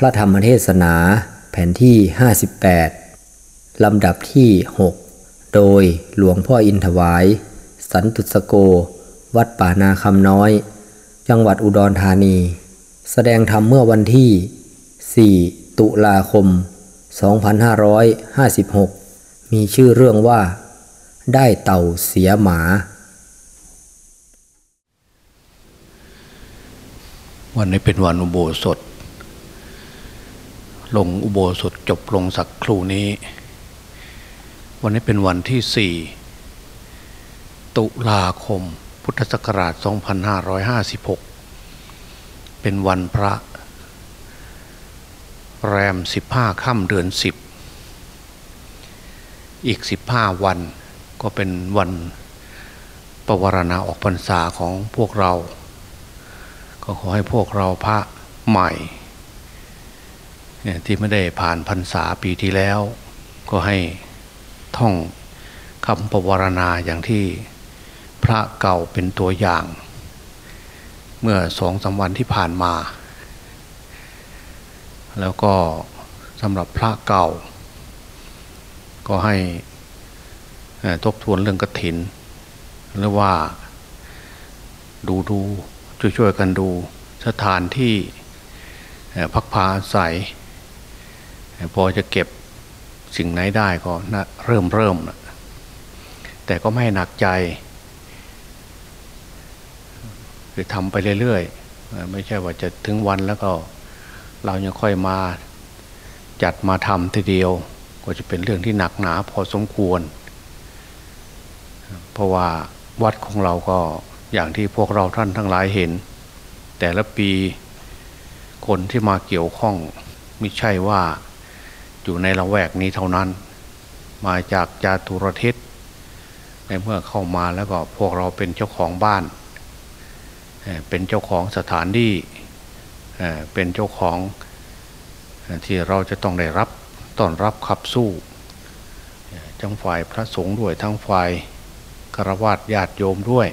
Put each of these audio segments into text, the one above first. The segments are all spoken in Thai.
พระธรรมเทศนาแผ่นที่ 58 ลำดับที่ 6 โดยหลวงพ่ออินถวาย สันตุสโก วัดป่านาคำน้อย จังหวัดอุดรธานี แสดงธรรมเมื่อวันที่ 4 ตุลาคม 2556 มีชื่อเรื่องว่า ได้เต่าเสียหมา วันนี้เป็นวันอุโบสถ ลงอุโบสถจบลงสักครู่นี้ วันนี้เป็นวันที่สี่ตุลาคม พุทธศักราช 2556 เป็นวันพระ แรม 15ค่ำเดือน 10 อีก 15 วันก็เป็นวันประวรณาออกพรรษาของพวกเรา ก็ขอให้พวกเราพระใหม่ ที่ไม่ได้ผ่านพรรษาปีที่แล้ว ก็ให้ท่องคำปวารณาอย่างที่พระเก่าเป็นตัวอย่าง เมื่อสองสาวันที่ผ่านมา แล้วก็สำหรับพระเก่า ก็ให้ทบทวนเรื่องกระถิน หรือว่าดูดูช่วยๆกันดูสถานที่พักพาอาศัย พอจะเก็บสิ่งไหนได้ก็นะเริ่มเริ่มแต่ก็ไม่หนักใจ คือทำไปเรื่อยๆ ไม่ใช่ว่าจะถึงวันแล้วก็ เรายังค่อยมาจัดมาทำทีเดียว ก็จะเป็นเรื่องที่หนักหนาพอสมควร เพราะว่าวัดของเราก็อย่างที่พวกเราท่านทั้งหลายเห็น แต่ละปีคนที่มาเกี่ยวข้องไม่ใช่ว่า อยู่ในละแวกนี้เท่านั้น มาจากจาตุรทิศในเมื่อเข้ามาแล้วก็พวกเราเป็นเจ้าของบ้าน เป็นเจ้าของสถานที่เป็นเจ้าของที่เราจะต้องได้รับต้อนรับขับสู้ทั้งฝ่ายพระสงฆ์ด้วยทั้งฝ่ายกรวาดญาติโยมด้วย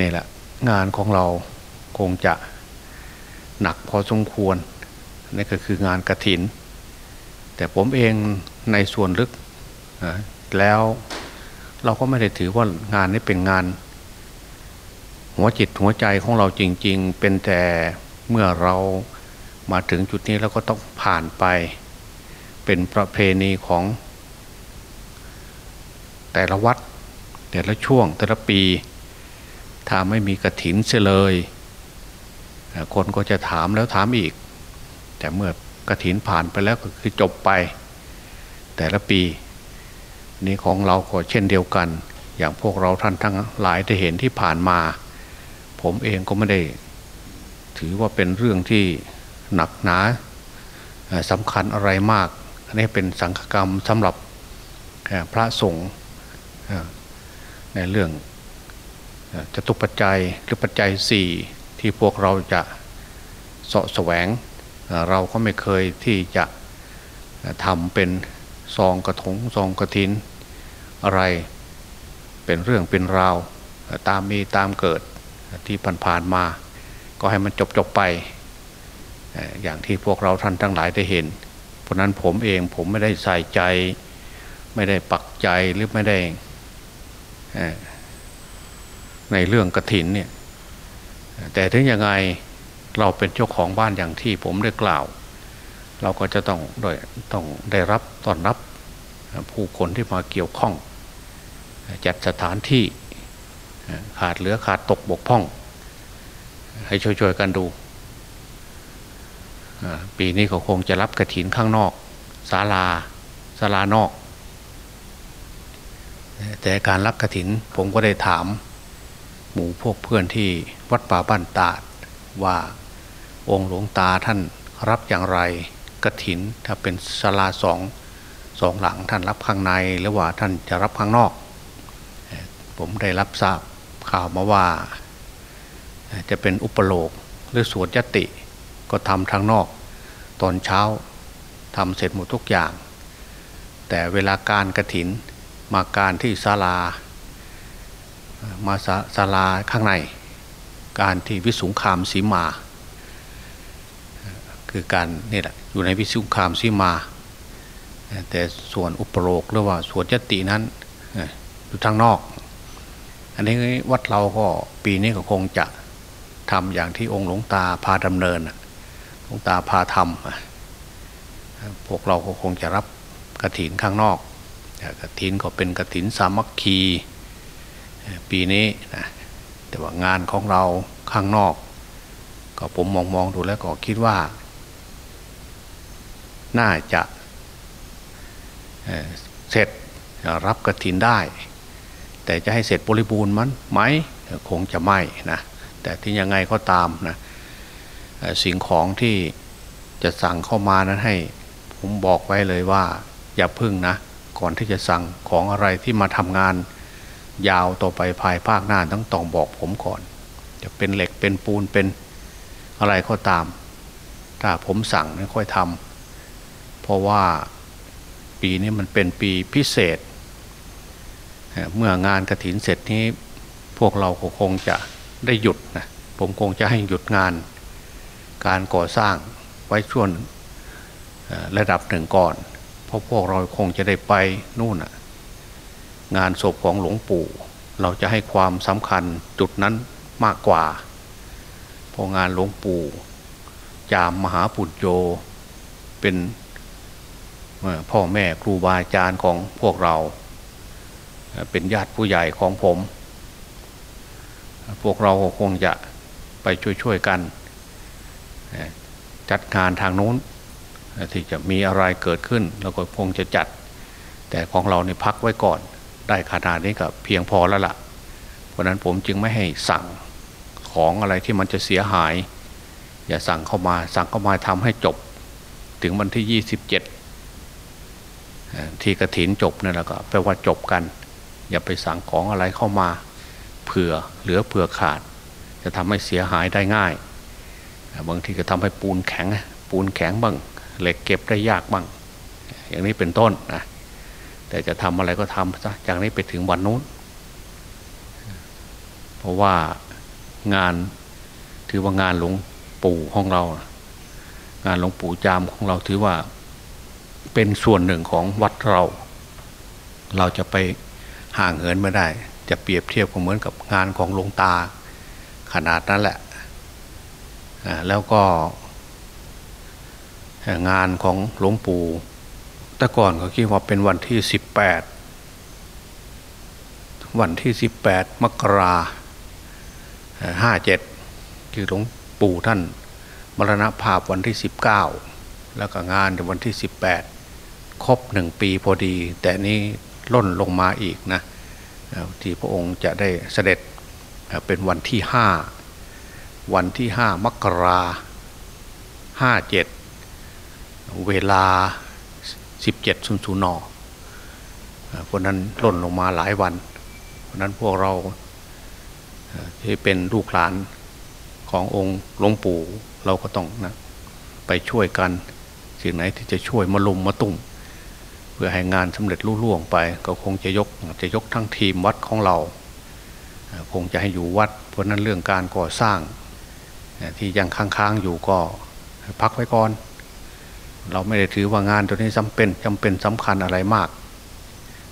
นี่แหละงานของเราคงจะหนักพอสมควรนี่ก็คืองานกระถิน แต่ผมเองในส่วนลึกแล้วเราก็ไม่ได้ถือว่างานนี้เป็นงาน หัวจิตหัวใจของเราจริง ๆ เป็นแต่เมื่อเรามาถึงจุดนี้แล้วก็ต้องผ่านไป เป็นประเพณีของ แต่ละวัด แต่ละช่วงแต่ละปี ถ้าไม่มีกระถินเสียเลย คนก็จะถามแล้วถามอีก แต่เมื่อ กระถินผ่านไปแล้วก็คือจบไป แต่ละปีนี้ของเราก็เช่นเดียวกัน อย่างพวกเราท่านทั้งหลายได้เห็นที่ผ่านมา ผมเองก็ไม่ได้ ถือว่าเป็นเรื่องที่หนักหนาสำคัญอะไรมากอันนี้เป็นสังฆกรรมสำหรับพระสงฆ์ในเรื่องจะตุปัจจัยหรือปัจจัยสี่ที่พวกเราจะเสาะแสวง เราก็ไม่เคยที่จะทำเป็นซองกระถงซองกระถิน อะไรเป็นเรื่องเป็นราวตามมีตามเกิดที่ผ่านๆมา ก็ให้มันจบจบไป อย่างที่พวกเราท่านทั้งหลายได้เห็น เพราะนั้นผมเองผมไม่ได้ใส่ใจ ไม่ได้ปักใจหรือไม่ได้ในเรื่องกระถินเนี่ยแต่ถึงยังไง เราเป็นเจ้าของบ้านอย่างที่ผมได้กล่าว เราก็จะต้องโดยต้องได้รับต้อนรับผู้คนที่มาเกี่ยวข้อง จัดสถานที่ขาดเหลือขาดตกบกพร่อง ให้ช่วยๆกันดู ปีนี้เขาคงจะรับกระถินข้างนอกศาลาศาลานอก แต่การรับกระถินผมก็ได้ถาม หมู่พวกเพื่อนที่วัดป่าบ้านตาดว่า องค์หลวงตาท่านรับอย่างไรกระถินถ้าเป็นศาลาสองสองหลังท่านรับข้างในหรือว่าท่านจะรับข้างนอก ผมได้รับทราบข่าวมาว่า จะเป็นอุปโลกหรือสวดยติก็ทำทางนอก ตอนเช้าทำเสร็จหมดทุกอย่าง แต่เวลาการกระถินมาการที่ศาลา มาศาลาข้างใน การที่วิสุงคามสีมา คือการนี่แหละอยู่ในวิสุคามสีมา แต่ส่วนอุปโลกหรือว่าส่วนยตินั้นอยู่ทางนอก อันนี้วัดเราก็ปีนี้ก็คงจะทำอย่างที่องค์หลวงตาพาดำเนินหลวงตาพาทำพวกเราก็คงจะรับกระถินข้างนอกกระถินก็เป็นกระถินสามัคคีปีนี้นะแต่ว่างานของเราข้างนอก ก็ผมมองมองดูแล้วก็คิดว่า น่าจะเสร็จรับกระถินได้ แต่จะให้เสร็จบริบูรณ์มันไหมคงจะไม่นะแต่ที่ยังไงก็ตามนะสิ่งของที่จะสั่งเข้ามานั้นให้ ผมบอกไว้เลยว่า อย่าพึ่งนะ ก่อนที่จะสั่งของอะไรที่มาทำงาน ยาวต่อไปภายภาคหน้าต้องต้องบอกผมก่อน จะเป็นเหล็กเป็นปูนเป็นอะไรก็ตาม ถ้าผมสั่งไม่ค่อยทำ เพราะว่าปีนี้มันเป็นปีพิเศษ เมื่องานกระถินเสร็จนี้พวกเราคงจะได้หยุดนะผมคงจะให้หยุดงาน การก่อสร้างไว้ช่วงระดับหนึ่งก่อน เพราะพวกเราคงจะได้ไปนู่นงานศพของหลวงปู่ เราจะให้ความสำคัญจุดนั้นมากกว่าเพราะงานหลวงปู่ จามมหาปุจโยเป็น พ่อแม่ครูบาอาจารย์ของพวกเรา เป็นญาติผู้ใหญ่ของผม พวกเราคงจะไปช่วยๆกัน จัดงานทางโน้น ที่จะมีอะไรเกิดขึ้นเราก็คงจะจัด แต่ของเราเนี่พักไว้ก่อน ได้ขนาดนี้ก็เพียงพอแล้วละ่ะ เพราะนั้นผมจึงไม่ให้สั่งของอะไรที่มันจะเสียหาย อย่าสั่งเข้ามาสั่งเข้ามาทำให้จบ ถึงวันที่ยี่สิบเจ็ด ที่กระถินจบนั่นแหละก็แปลว่าจบกัน อย่าไปสั่งของอะไรเข้ามาเผื่อเหลือเผื่อขาด จะทำให้เสียหายได้ง่ายบางทีก็ทำให้ปูนแข็งปูนแข็งบ้างเหล็กเก็บได้ยากบ้างอย่างนี้เป็นต้นนะแต่จะทำอะไรก็ทำซะจากนี้ไปถึงวันนู้น เพราะว่างานถือว่างานหลวงปู่ของเรา งานหลวงปู่จามของเราถือว่า เป็นส่วนหนึ่งของวัดเรา เราจะไปห่างเหินไม่ได้ จะเปรียบเทียบกับเหมือนกับงานของหลวงตา ขนาดนั้นแหละแล้วก็ งานของหลวงปู่แต่ก่อนเขาคิดว่าเป็นวันที่สิบแปดวันที่สิบแปดมกราห้าเจ็ดคือหลวงปู่ท่านมรณภาพวันที่สิบเก้าแล้วก็งานในวันที่สิบแปด ครบหนึ่งปีพอดี แต่นี้ล่นลงมาอีกนะที่พระองค์จะได้เสด็จเป็นวันที่ห้าวันที่ห้ามกราห้าเจ็ดเวลาสิบเจ็ดศูนย์ศูนย์นอเพราะนั้นล่นลงมาหลายวัน เพราะนั้นพวกเราที่เป็นลูกหลานขององค์หลวงปู่เราก็ต้องนะไปช่วยกัน สิ่งไหนที่จะช่วยมาลุมมาตุ้ม เพื่อให้งานสำเร็จรุล่วงไป ก็คงจะยกจะยกทั้งทีมวัดของเรา คงจะให้อยู่วัด เพราะนั้นเรื่องการก่อสร้างที่ยังค้างๆอยู่ก็พักไว้ก่อน เราไม่ได้ถือว่างานตัวนี้จำเป็นจำเป็นสำคัญอะไรมาก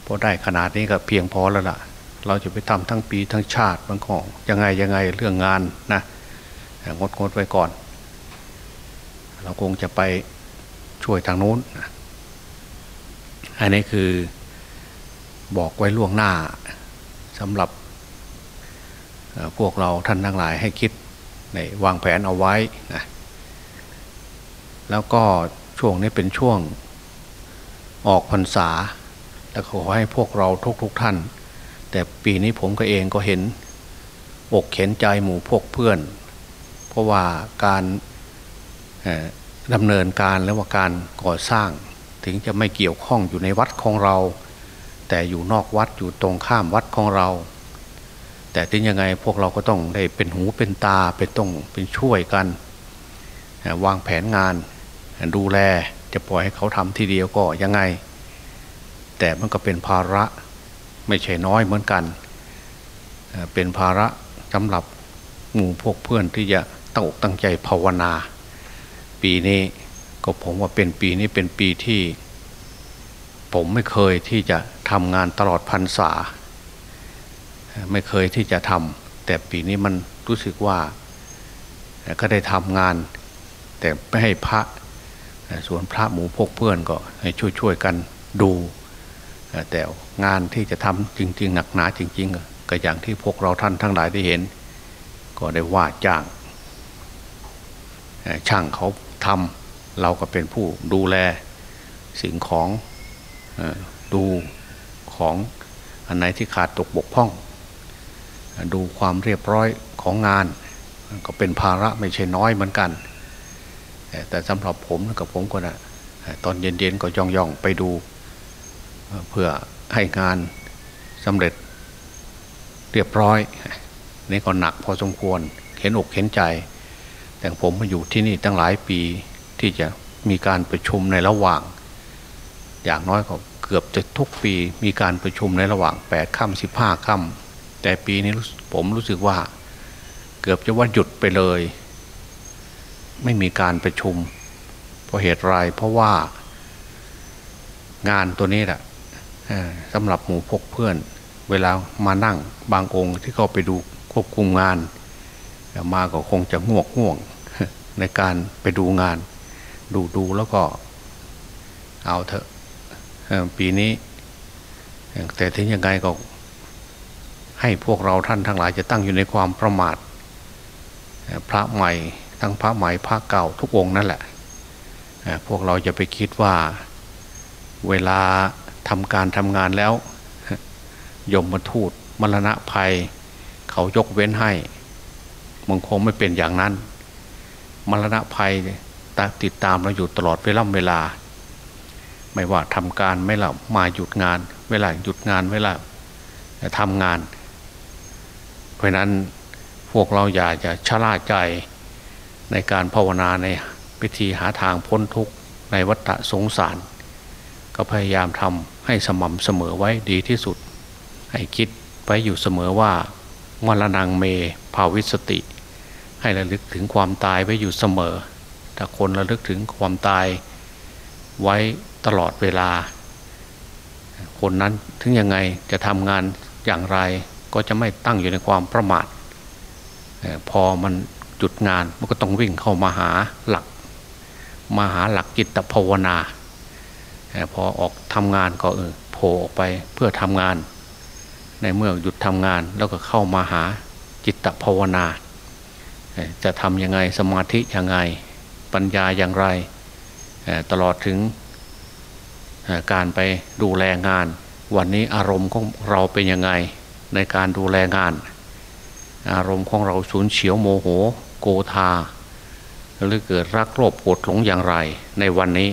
เพราะได้ขนาดนี้ก็เพียงพอแล้วล่ะ เราจะไปทำทั้งปีทั้งชาติบางของยังไงยังไงเรื่องงานนะงดงดไว้ก่อน เราคงจะไปช่วยทางนู้นนะ อันนี้คือบอกไว้ล่วงหน้าสำหรับพวกเราท่านทั้งหลายให้คิดในวางแผนเอาไว้นะแล้วก็ช่วงนี้เป็นช่วงออกพรรษา แล้วขอให้พวกเราทุกๆทท่าน แต่ปีนี้ผมก็เองก็เห็นอกเข็นใจหมู่พวกเพื่อน เพราะว่าการดำเนินการและว่าการก่อสร้าง ถึงจะไม่เกี่ยวข้องอยู่ในวัดของเรา แต่อยู่นอกวัดอยู่ตรงข้ามวัดของเรา แต่ถึงยังไงพวกเราก็ต้องได้เป็นหูเป็นตาเป็นต้องเป็นช่วยกัน วางแผนงานดูแลจะปล่อยให้เขาทำทีเดียวก็ยังไง แต่มันก็เป็นภาระไม่ใช่น้อยเหมือนกัน เป็นภาระสำหรับหมู่พวกเพื่อนที่จะตั้งอกตั้งใจภาวนา ปีนี้ ก็ผมว่าเป็นปีนี้เป็นปีที่ ผมไม่เคยที่จะทำงานตลอดพรรษา ไม่เคยที่จะทำแต่ปีนี้มันรู้สึกว่าก็ได้ทำงาน แต่ไม่ให้พระส่วนพระหมูพกเพื่อนก็ให้ช่วยๆกันดู แต่งานที่จะทำจริง ๆ หนักหนาจริง ๆ ก็อย่างที่พวกเราท่านทั้งหลายได้เห็น ก็ได้ว่าจ้างช่างเขาทำ เราก็เป็นผู้ดูแลสิ่งของดูของอันไหนที่ขาดตกบกพร่อง ดูความเรียบร้อยของงาน ก็เป็นภาระไม่ใช่น้อยเหมือนกัน แต่สำหรับผมกับผมก็นะตอนเย็นๆก็ย่องๆไปดู เพื่อให้งานสำเร็จเรียบร้อย นี่ก็หนักพอสมควรเห็นอกเห็นใจ แต่ผมมาอยู่ที่นี่ตั้งหลายปี ที่จะมีการประชุมในระหว่าง อย่างน้อยก็เกือบจะทุกปีมีการประชุมในระหว่าง8ค่ำสิบห้าค่ำแต่ปีนี้ผมรู้สึกว่า เกือบจะว่าหยุดไปเลย ไม่มีการประชุม เพราะเหตุไรเพราะว่า งานตัวนี้แหละสำหรับหมู่พกเพื่อน เวลามานั่งบางองค์ที่เขาไปดูควบคุมงานมาก็คงจะง่วงง่วงในการไปดูงาน ดูดูแล้วก็ เอาเถอะปีนี้ แต่ถึงยังไงก็ ให้พวกเราท่านทั้งหลายจะตั้งอยู่ในความประมาทพระใหม่ ทั้งพระใหม่พระเก่าทุกองค์นั่นแหละพวกเราจะไปคิดว่าเวลาทำการทำงานแล้ว ยมมาทูตมรณะภัย เขายกเว้นให้มันคงไม่เป็นอย่างนั้น มรณะภัย ติดตามเราอยู่ตลอดเวลาเวลา ไม่ว่าทำการไม่ละมาหยุดงาน เวลาหยุดงานเวลาทำงาน เพราะนั้นพวกเราอย่าจะชะล่าใจในการภาวนาในพิธีหาทางพ้นทุกข์ในวัฏสงสาร ก็พยายามทำให้สม่ำเสมอไว้ดีที่สุด ให้คิดไว้อยู่เสมอว่ามรณงเมภาวิสติ ให้ระลึกถึงความตายไว้อยู่เสมอ ถ้าคนระลึกถึงความตายไว้ตลอดเวลา คนนั้นถึงยังไงจะทำงานอย่างไร ก็จะไม่ตั้งอยู่ในความประมาทพอมันจุดงานมันก็ต้องวิ่งเข้ามาหาหลัก มาหาหลักจิตภาวนาพอออกทำงานก็เออโผล่ออกไปเพื่อทำงาน ในเมื่อหยุดทำงานแล้วก็เข้ามาหาจิตภาวนา จะทำยังไงสมาธิยังไง ปัญญาอย่างไร ตลอดถึงการไปดูแลงาน วันนี้อารมณ์ของเราเป็นยังไงในการดูแลงาน อารมณ์ของเราสูญเฉียวโมโหโกธาหรือเกิดรักโลภโกรธหลงอย่างไร ในวันนี้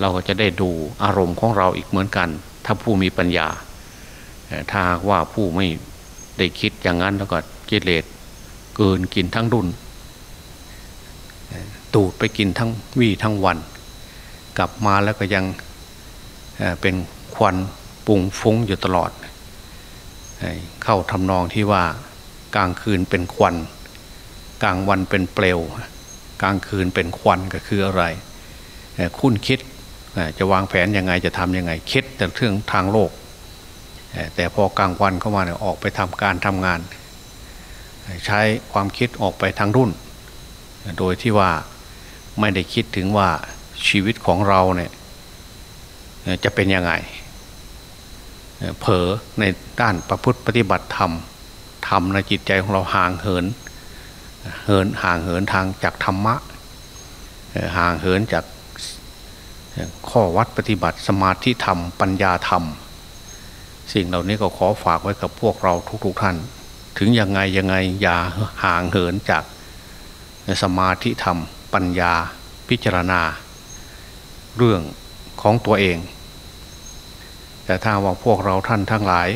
เราก็จะได้ดูอารมณ์ของเราอีกเหมือนกัน ถ้าผู้มีปัญญา ถ้าว่าผู้ไม่ได้คิดอย่างนั้นแล้วก็กิเลสเกินกินทั้งดุน ตูดไปกินทั้งวี่ทั้งวัน กลับมาแล้วก็ยังเป็นควันปุ่งฟุ้งอยู่ตลอด เข้าทำนองที่ว่ากลางคืนเป็นควัน กลางวันเป็นเปลว กลางคืนเป็นควันก็คืออะไร คุณคิดจะวางแผนยังไงจะทำยังไงคิดแต่เรื่องทางโลก แต่พอกลางวันเข้ามาออกไปทำการทำงาน ใช้ความคิดออกไปทางรุ่น โดยที่ว่า ไม่ได้คิดถึงว่าชีวิตของเราเนี่ยจะเป็นยังไง เผลอในด้านประพฤติปฏิบัติธรรมทำในจิตใจของเราห่างเหิน เหินห่างเหินทางจากธรรมะ ห่างเหินจากข้อวัดปฏิบัติสมาธิธรรม ปัญญาธรรม สิ่งเหล่านี้ก็ขอฝากไว้กับพวกเราทุก ๆ ท่าน ถึงยังไงยังไงอย่าห่างเหินจากสมาธิธรรม ปัญญาพิจารณา เรื่องของตัวเอง แต่ถ้าว่าพวกเราท่านทั้งหลาย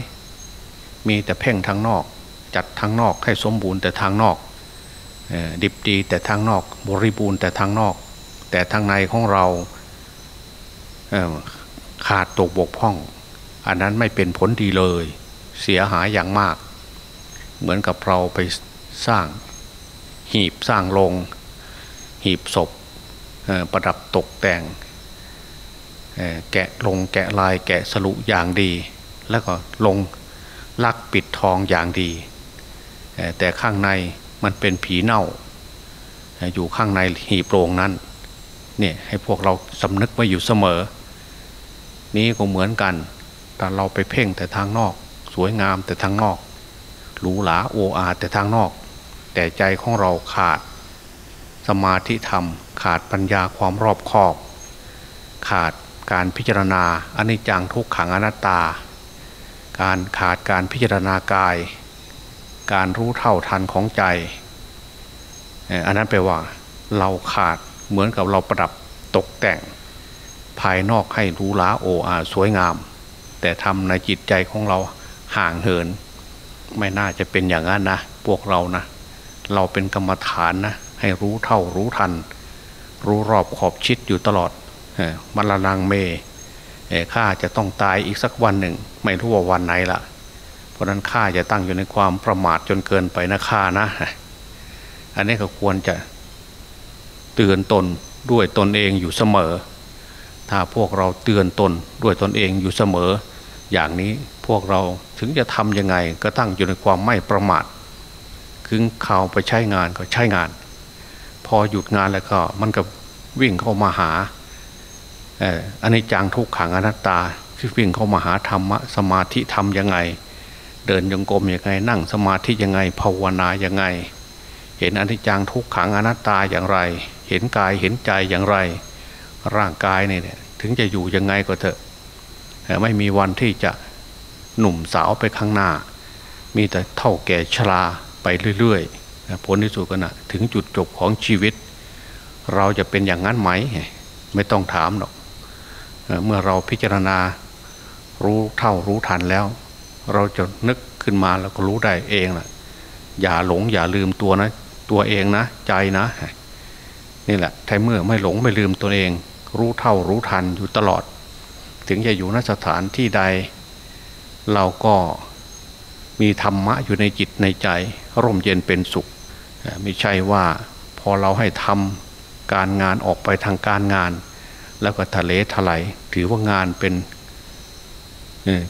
มีแต่เพ่งทางนอก จัดทางนอกให้สมบูรณ์แต่ทางนอกดิบดีแต่ทางนอก บริบูรณ์แต่ทางนอก แต่ทางในของเราขาดตกบกพร่อง อันนั้นไม่เป็นผลดีเลย เสียหายอย่างมาก เหมือนกับเราไปสร้างหีบสร้างโรง หีบศพประดับตกแต่งแกะลงแกะลายแกะสลุอย่างดี แล้วก็ลงลักปิดทองอย่างดี แต่ข้างในมันเป็นผีเน่า อยู่ข้างในหีบโรงนั้นเนี่ยให้พวกเราสำนึกไว้อยู่เสมอ นี้ก็เหมือนกันแต่เราไปเพ่งแต่ทางนอก สวยงามแต่ทางนอกหรูหราโออาแต่ทางนอก แต่ใจของเราขาด สมาธิธรรม ขาดปัญญาความรอบคอบ ขาดการพิจารณาอนิจจังทุกขังอนัตตา การขาดการพิจารณากาย การรู้เท่าทันของใจ อันนั้นแปลว่า เราขาดเหมือนกับเราประดับตกแต่ง ภายนอกให้รู้ล้าโออาสวยงาม แต่ทำในจิตใจของเราห่างเหิน ไม่น่าจะเป็นอย่างนั้นนะ พวกเรานะ เราเป็นกรรมฐานนะ ให้รู้เท่ารู้ทัน รู้รอบขอบชิดอยู่ตลอดมรณงเมข้าจะต้องตายอีกสักวันหนึ่ง ไม่รู้ว่าวันไหนละเพราะนั้นข้าจะตั้งอยู่ในความประมาทจนเกินไปนะข้านะ อันนี้ก็ควรจะเตือนตนด้วยตนเองอยู่เสมอ ถ้าพวกเราเตือนตนด้วยตนเองอยู่เสมอ อย่างนี้พวกเราถึงจะทำยังไงก็ตั้งอยู่ในความไม่ประมาทคึงข่าวไปใช้งานก็ใช้งาน พอหยุดงานแล้วก็ มันก็วิ่งเข้ามาหาอันนี้จังทุกขังอนัตตาที่วิ่งเข้ามาหาธรรมะสมาธิทำยังไง เดินยงกรมยังไง นั่งสมาธิยังไงภาวนายังไง เห็นอนิจจังทุกขังอนัตตาอย่างไร เห็นกายเห็นใจอย่างไร ร่างกายเนี่ยถึงจะอยู่ยังไงก็เถอะไม่มีวันที่จะหนุ่มสาวไปข้างหน้า มีแต่เท่าแก่ชราไปเรื่อยๆ ผลที่สุดก็นะถึงจุดจบของชีวิต เราจะเป็นอย่างนั้นไหม ไม่ต้องถามหรอกเมื่อเราพิจารณารู้เท่ารู้ทันแล้ว เราจะนึกขึ้นมาแล้วก็รู้ได้เองแหละอย่าหลงอย่าลืมตัวนะ ตัวเองนะใจนะนี่แหละถ้าเมื่อไม่หลงไม่ลืมตัวเอง รู้เท่ารู้ทันอยู่ตลอด ถึงจะอยู่นสถานที่ใด เราก็มีธรรมะอยู่ในจิตในใจ ร่มเย็นเป็นสุข ไม่ใช่ว่าพอเราให้ทำการงานออกไปทางการงาน แล้วก็ทะเลถลายถือว่างานเป็น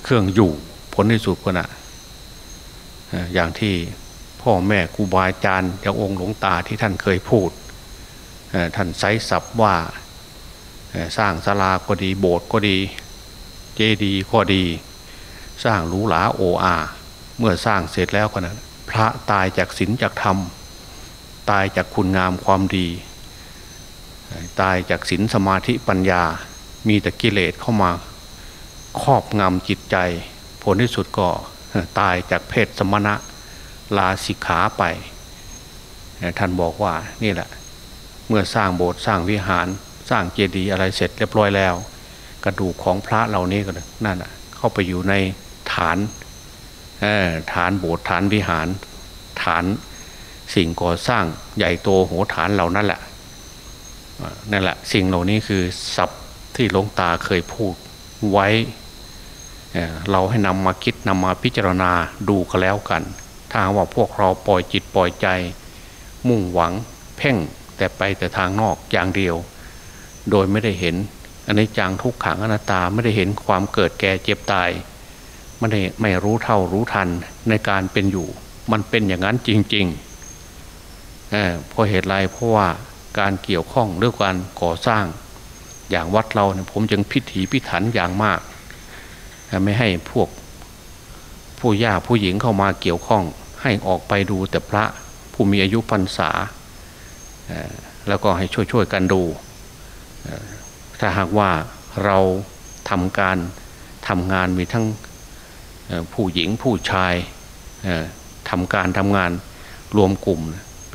เครื่องอยู่ผลที่สุดก็นะอย่างที่พ่อแม่ครูบาอาจารย์อย่างองค์หลวงตาที่ท่านเคยพูดท่านไซสับว่าสร้างศาลาก็ดีโบสถ์ก็ดี เจดีย์ก็ดี สร้างหรูหราโออา เมื่อสร้างเสร็จแล้วก็นะพระตายจากศีลจากธรรม ตายจากคุณงามความดี ตายจากศีลสมาธิปัญญา มีแต่กิเลสเข้ามาครอบงำจิตใจ ผลที่สุดก็ตายจากเพศสมณะลาสิกขาไป ท่านบอกว่านี่แหละ เมื่อสร้างโบสถ์สร้างวิหารสร้างเจดีย์อะไรเสร็จเรียบร้อยแล้ว กระดูกของพระเหล่านี้ก็นั่นเข้าไปอยู่ในฐานฐานโบสถ์ฐานวิหารฐาน สิ่งก่อสร้างใหญ่โตโหฐานเหล่านั้นแหละนั่นแหละสิ่งเหล่านี้คือศัพท์ที่หลวงตาเคยพูดไว้ เราให้นำมาคิดนำมาพิจารณาดูก็แล้วกัน ถ้าว่าพวกเราปล่อยจิตปล่อยใจ มุ่งหวังเพ่งแต่ไปแต่ทางนอกอย่างเดียว โดยไม่ได้เห็นอันนี้จังทุกขังอนัตตาไม่ได้เห็นความเกิดแก่เจ็บตายไม่ได้ไม่รู้เท่ารู้ทันในการเป็นอยู่ มันเป็นอย่างนั้นจริง ๆ เพราะเหตุไรเพราะว่าการเกี่ยวข้องเรื่องการก่อสร้างอย่างวัดเราเนี่ยผมจึงพิถีพิถันอย่างมาก ไม่ให้พวกผู้ย่าผู้หญิงเข้ามาเกี่ยวข้อง ให้ออกไปดูแต่พระผู้มีอายุพรรษา แล้วก็ให้ช่วยๆกันดู ถ้าหากว่าเราทำการทำงานมีทั้งผู้หญิงผู้ชายทำการทำงานรวมกลุ่ม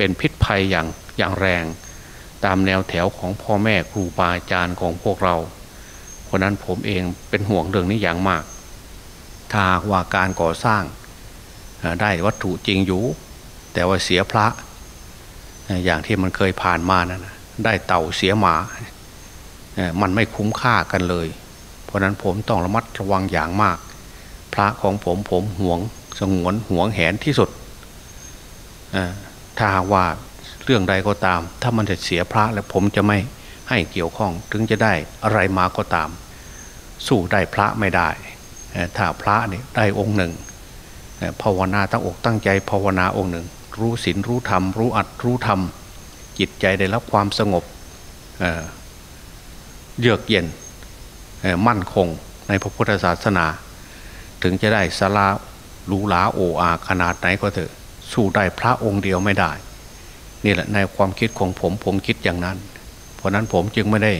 เป็นพิษภัยอย่างอย่างแรง ตามแนวแถวของพ่อแม่ครูบาอาจารย์ของพวกเราเพราะนั้นผมเองเป็นห่วงเรื่องนี้อย่างมาก ถ้าว่าการก่อสร้างได้วัตถุจริงอยู่ แต่ว่าเสียพระ อย่างที่มันเคยผ่านมานะั่นได้เต่าเสียหมา มันไม่คุ้มค่ากันเลย เพราะนั้นผมต้องระมัดระวังอย่างมาก พระของผมผมห่วงสงวนห่วงแหนที่สุด ถ้าว่าเรื่องใดก็ตาม ถ้ามันจะเสียพระแล้วผมจะไม่ให้เกี่ยวข้องถึงจะได้อะไรมาก็ตาม สู้ได้พระไม่ได้ ถ้าพระนี่ได้องค์หนึ่งภาวนาตั้งอกตั้งใจภาวนาองค์หนึ่ง รู้ศีลรู้ธรรม รู้อัดรู้ธรรม จิตใจได้รับความสงบเยือกเย็นมั่นคงในพระพุทธศาสนา ถึงจะได้สลาลูหลาโออาขนาดไหนก็เถอะ สู้ได้พระองค์เดียวไม่ได้นี่แหละในความคิดของผมผมคิดอย่างนั้น เพราะนั้นผมจึงไม่ได้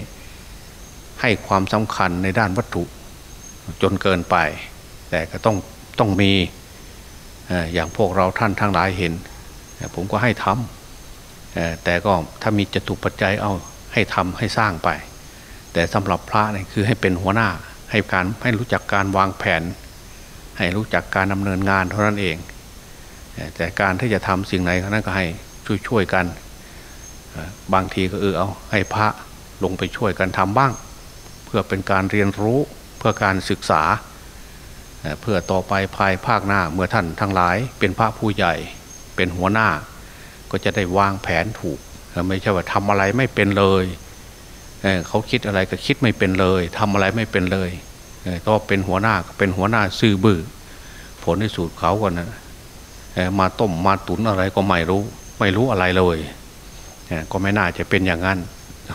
ให้ความสำคัญในด้านวัตถุจนเกินไป แต่ก็ต้องต้องมีอย่างพวกเราท่านทั้งหลายเห็น ผมก็ให้ทำแต่ก็ถ้ามีจตุปัจจัยเอาให้ทำให้สร้างไป แต่สำหรับพระนี่คือให้เป็นหัวหน้าให้การให้รู้จักการวางแผน ให้รู้จักการดำเนินงานเท่านั้นเอง แต่การที่จะทำสิ่งไหนนั้นก็ให้ช่วยๆกัน บางทีก็เออเอาให้พระลงไปช่วยกันทำบ้าง เพื่อเป็นการเรียนรู้เพื่อการศึกษา เพื่อต่อไปภายภาคหน้าเมื่อท่านทั้งหลาย เป็นพระผู้ใหญ่เป็นหัวหน้า ก็จะได้วางแผนถูกไม่ใช่ว่าทำอะไรไม่เป็นเลยเขาคิดอะไรก็คิดไม่เป็นเลยทำอะไรไม่เป็นเลยก็เป็นหัวหน้าเป็นหัวหน้าซื่อบื้อผลที่สุดเขาก่อนนะ มาต้มมาตุนอะไรก็ไม่รู้ ไม่รู้อะไรเลยก็ไม่น่าจะเป็นอย่างนั้น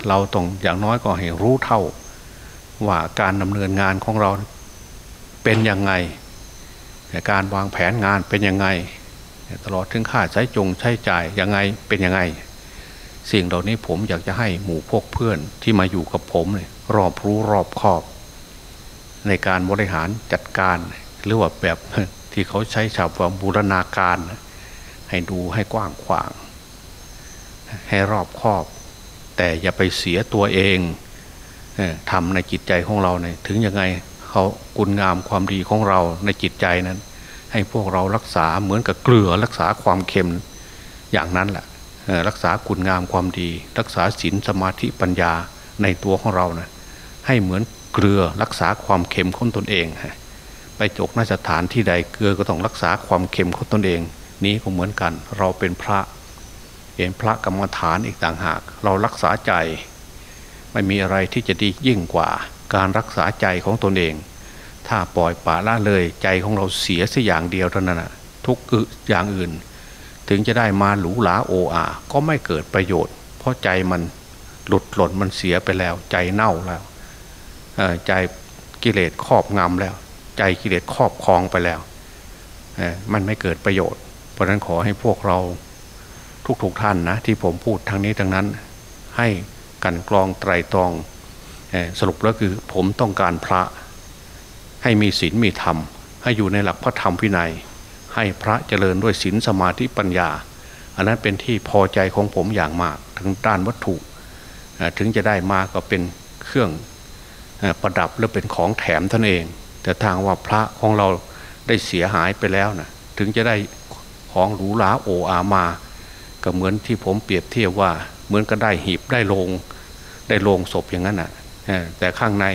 เราต้องอย่างน้อยก็ให้รู้เท่า ว่าการดำเนินงานของเราเป็นยังไงการวางแผนงานเป็นยังไง ตลอดถึงค่าใช้จงใช้จ่ายยังไงเป็นยังไง สิ่งเหล่านี้ผมอยากจะให้หมู่พกเพื่อนที่มาอยู่กับผมเนี่ยรอบรู้รอบคอบ ในการบริหารจัดการหรือว่าแบบ ที่เขาใช้ชาวบูรณาการ ให้ดูให้กว้างขวาง ให้รอบครอบ แต่อย่าไปเสียตัวเองทำในจิตใจของเราเนี่ยถึงยังไงเขาคุณงามความดีของเราในจิตใจนั้น ให้พวกเรารักษาเหมือนกับเกลือรักษาความเค็มอย่างนั้นแหละรักษาคุณงามความดี รักษาศีลสมาธิปัญญาในตัวของเรานะให้เหมือนเกลือรักษาความเค็มของตนเอง ไปจกนสถานที่ใดเกลือก็ต้องรักษาความเค็มของตนเอง นี้ก็เหมือนกัน เราเป็นพระเป็นพระกรรมฐานอีกต่างหาก เรารักษาใจ ไม่มีอะไรที่จะดียิ่งกว่า การรักษาใจของตนเอง ถ้าปล่อยปละละเลยใจของเราเสียสัอย่างเดียวเท่านั้นทุกอย่างอื่น ถึงจะได้มาหรูหราโออาก็ไม่เกิดประโยชน์ เพราะใจมันหลุดหล่นมันเสียไปแล้ว ใจเน่าแล้วใจกิเลสครอบงำแล้ว ใจกิเลสครอบครองไปแล้วมันไม่เกิดประโยชน์ เพราะนั้นขอให้พวกเราทุกๆทท่านนะที่ผมพูดทางนี้ทางนั้น ให้กันกรองไตรตรองสรุปแล้วคือผมต้องการพระให้มีศีลมีธรรม ให้อยู่ในหลักพระธรรมพินัย ให้พระเจริญด้วยศีลสมาธิปัญญา อันนั้นเป็นที่พอใจของผมอย่างมากทั้งด้านวัตถุถึงจะได้มาก็เป็นเครื่องประดับหรือเป็นของแถมท่านเอง แต่ทางว่าพระของเราได้เสียหายไปแล้วนะถึงจะได้ของหรูหราโออามา ก็เหมือนที่ผมเปรียบเทียบว่า เหมือนก็ได้หีบได้ลง ได้ลงศพอย่างนั้นนะแต่ข้างใน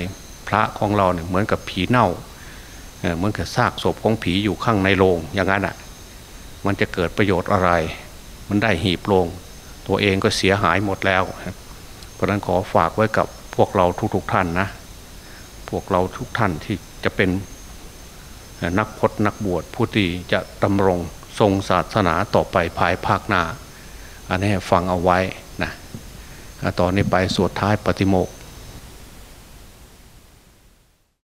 พระของเราเนี่ยเหมือนกับผีเน่าเหมือนกับซากศพของผีอยู่ข้างในโรงอย่างนั้นอะมันจะเกิดประโยชน์อะไร มันได้หีบโรงตัวเองก็เสียหายหมดแล้ว เพราะนั้นขอฝากไว้กับพวกเราทุกๆทท่านนะ พวกเราทุกท่านที่ จะเป็นนักพจนักบวชผู้ที่จะดำรงทรงศาสนาต่อไปภายภาคหน้า อันนี้ฟังเอาไว้นะตอนนี้ไปสวดท้ายปฏิโมก